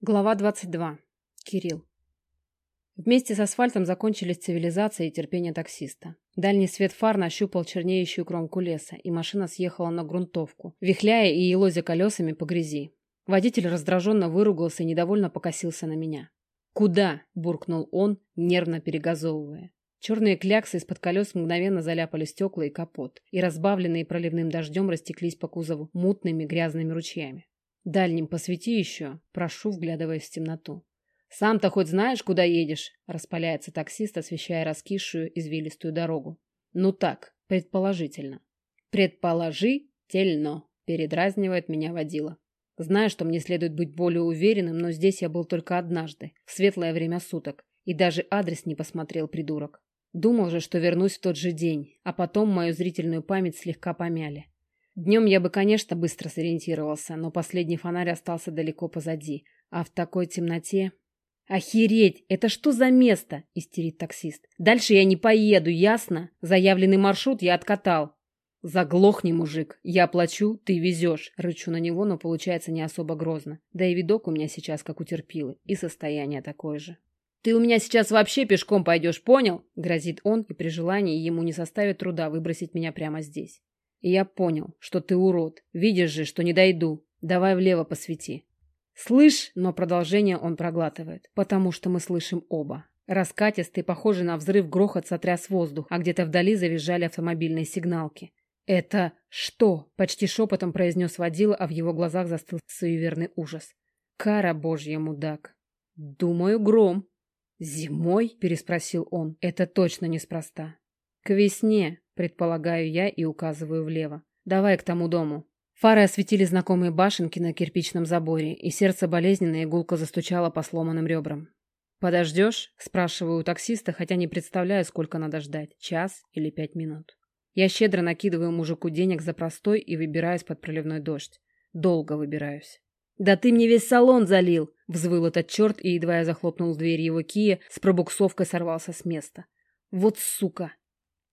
Глава 22. Кирилл. Вместе с асфальтом закончились цивилизация и терпение таксиста. Дальний свет фар нащупал чернеющую кромку леса, и машина съехала на грунтовку, вихляя и елозя колесами по грязи. Водитель раздраженно выругался и недовольно покосился на меня. «Куда?» – буркнул он, нервно перегазовывая. Черные кляксы из-под колес мгновенно заляпали стекла и капот, и разбавленные проливным дождем растеклись по кузову мутными грязными ручьями. Дальним посвети еще, прошу, вглядываясь в темноту. Сам-то хоть знаешь, куда едешь? Распаляется таксист, освещая раскисшую извилистую дорогу. Ну так, предположительно. Предположительно, передразнивает меня водила. Знаю, что мне следует быть более уверенным, но здесь я был только однажды, в светлое время суток, и даже адрес не посмотрел, придурок. Думал же, что вернусь в тот же день, а потом мою зрительную память слегка помяли. Днем я бы, конечно, быстро сориентировался, но последний фонарь остался далеко позади. А в такой темноте... «Охереть! Это что за место?» – истерит таксист. «Дальше я не поеду, ясно? Заявленный маршрут я откатал». «Заглохни, мужик. Я плачу, ты везешь». Рычу на него, но получается не особо грозно. Да и видок у меня сейчас как у терпилы. И состояние такое же. «Ты у меня сейчас вообще пешком пойдешь, понял?» – грозит он, и при желании ему не составит труда выбросить меня прямо здесь. Я понял, что ты урод. Видишь же, что не дойду. Давай влево посвети. Слышь, но продолжение он проглатывает, потому что мы слышим оба. Раскатистый, похожий на взрыв грохот сотряс воздух, а где-то вдали завизжали автомобильные сигналки. «Это что?» – почти шепотом произнес водила, а в его глазах застыл суеверный ужас. «Кара божья, мудак!» «Думаю, гром». «Зимой?» – переспросил он. «Это точно неспроста». «К весне», предполагаю я и указываю влево. Давай к тому дому. Фары осветили знакомые башенки на кирпичном заборе, и сердце болезненно игулка застучало по сломанным ребрам. «Подождешь?» – спрашиваю у таксиста, хотя не представляю, сколько надо ждать – час или пять минут. Я щедро накидываю мужику денег за простой и выбираюсь под проливной дождь. Долго выбираюсь. «Да ты мне весь салон залил!» – взвыл этот черт, и едва я захлопнул дверь его кия, с пробуксовкой сорвался с места. «Вот сука!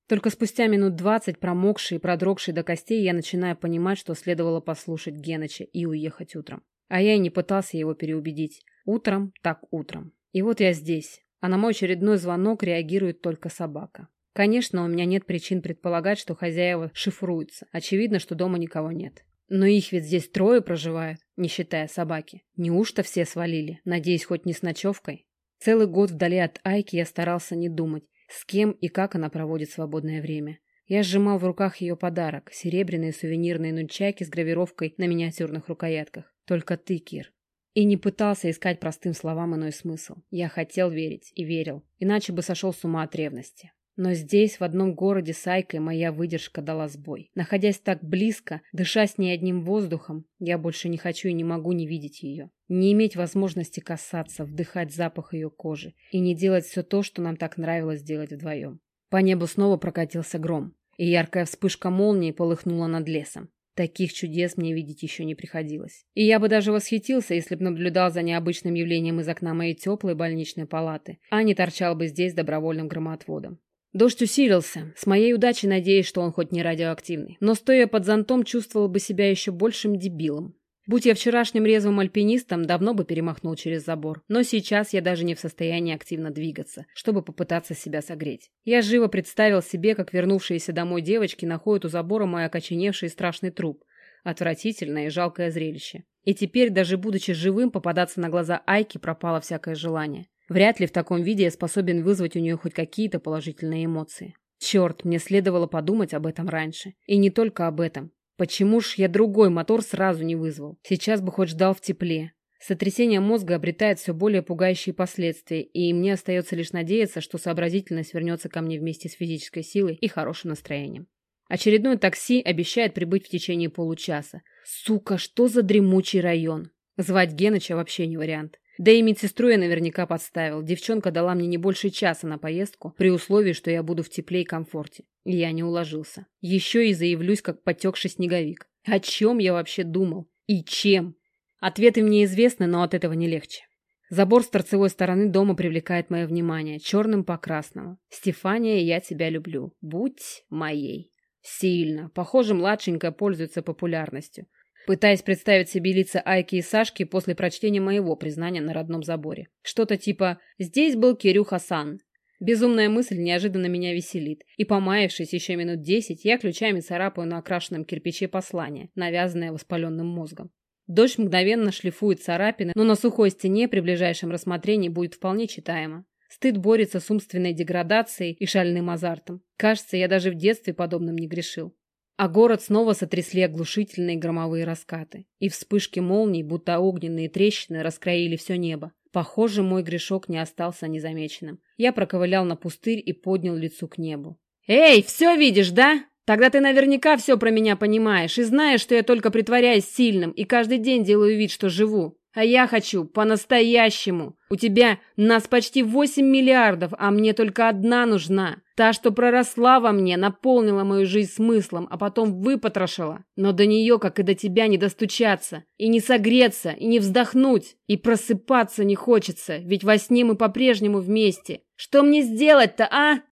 Только спустя минут двадцать, промокший и продрогший до костей, я начинаю понимать, что следовало послушать Геныча и уехать утром. А я и не пытался его переубедить. Утром так утром. И вот я здесь. А на мой очередной звонок реагирует только собака. Конечно, у меня нет причин предполагать, что хозяева шифруются. Очевидно, что дома никого нет. Но их ведь здесь трое проживают, не считая собаки. Неужто все свалили? Надеюсь, хоть не с ночевкой? Целый год вдали от Айки я старался не думать с кем и как она проводит свободное время. Я сжимал в руках ее подарок – серебряные сувенирные нунчаки с гравировкой на миниатюрных рукоятках. Только ты, Кир. И не пытался искать простым словам иной смысл. Я хотел верить и верил, иначе бы сошел с ума от ревности. Но здесь, в одном городе с Айкой, моя выдержка дала сбой. Находясь так близко, дыша с ней одним воздухом, я больше не хочу и не могу не видеть ее. Не иметь возможности касаться, вдыхать запах ее кожи и не делать все то, что нам так нравилось делать вдвоем. По небу снова прокатился гром, и яркая вспышка молнии полыхнула над лесом. Таких чудес мне видеть еще не приходилось. И я бы даже восхитился, если бы наблюдал за необычным явлением из окна моей теплой больничной палаты, а не торчал бы здесь добровольным громоотводом. Дождь усилился. С моей удачей надеюсь, что он хоть не радиоактивный. Но стоя под зонтом, чувствовал бы себя еще большим дебилом. Будь я вчерашним резвым альпинистом, давно бы перемахнул через забор. Но сейчас я даже не в состоянии активно двигаться, чтобы попытаться себя согреть. Я живо представил себе, как вернувшиеся домой девочки находят у забора мой окоченевший страшный труп. Отвратительное и жалкое зрелище. И теперь, даже будучи живым, попадаться на глаза Айки пропало всякое желание. Вряд ли в таком виде я способен вызвать у нее хоть какие-то положительные эмоции. Черт, мне следовало подумать об этом раньше. И не только об этом. Почему ж я другой мотор сразу не вызвал? Сейчас бы хоть ждал в тепле. Сотрясение мозга обретает все более пугающие последствия, и мне остается лишь надеяться, что сообразительность вернется ко мне вместе с физической силой и хорошим настроением. Очередное такси обещает прибыть в течение получаса. Сука, что за дремучий район? Звать Геныча вообще не вариант. Да и медсестру я наверняка подставил. Девчонка дала мне не больше часа на поездку, при условии, что я буду в тепле и комфорте. И я не уложился. Еще и заявлюсь, как потекший снеговик. О чем я вообще думал? И чем? Ответы мне известны, но от этого не легче. Забор с торцевой стороны дома привлекает мое внимание, черным по красному. «Стефания, я тебя люблю. Будь моей». Сильно. Похоже, младшенькая пользуется популярностью. Пытаясь представить себе лица Айки и Сашки после прочтения моего признания на родном заборе. Что-то типа «Здесь был Кирюха-сан». Безумная мысль неожиданно меня веселит, и, помаявшись еще минут десять, я ключами царапаю на окрашенном кирпиче послание, навязанное воспаленным мозгом. Дождь мгновенно шлифует царапины, но на сухой стене при ближайшем рассмотрении будет вполне читаемо. Стыд борется с умственной деградацией и шальным азартом. Кажется, я даже в детстве подобным не грешил. А город снова сотрясли оглушительные громовые раскаты. И вспышки молний, будто огненные трещины, раскроили все небо. Похоже, мой грешок не остался незамеченным. Я проковылял на пустырь и поднял лицо к небу. «Эй, все видишь, да? Тогда ты наверняка все про меня понимаешь и знаешь, что я только притворяюсь сильным и каждый день делаю вид, что живу. А я хочу по-настоящему. У тебя нас почти 8 миллиардов, а мне только одна нужна. Та, что проросла во мне, наполнила мою жизнь смыслом, а потом выпотрошила. Но до нее, как и до тебя, не достучаться. И не согреться, и не вздохнуть. И просыпаться не хочется, ведь во сне мы по-прежнему вместе. Что мне сделать-то, а?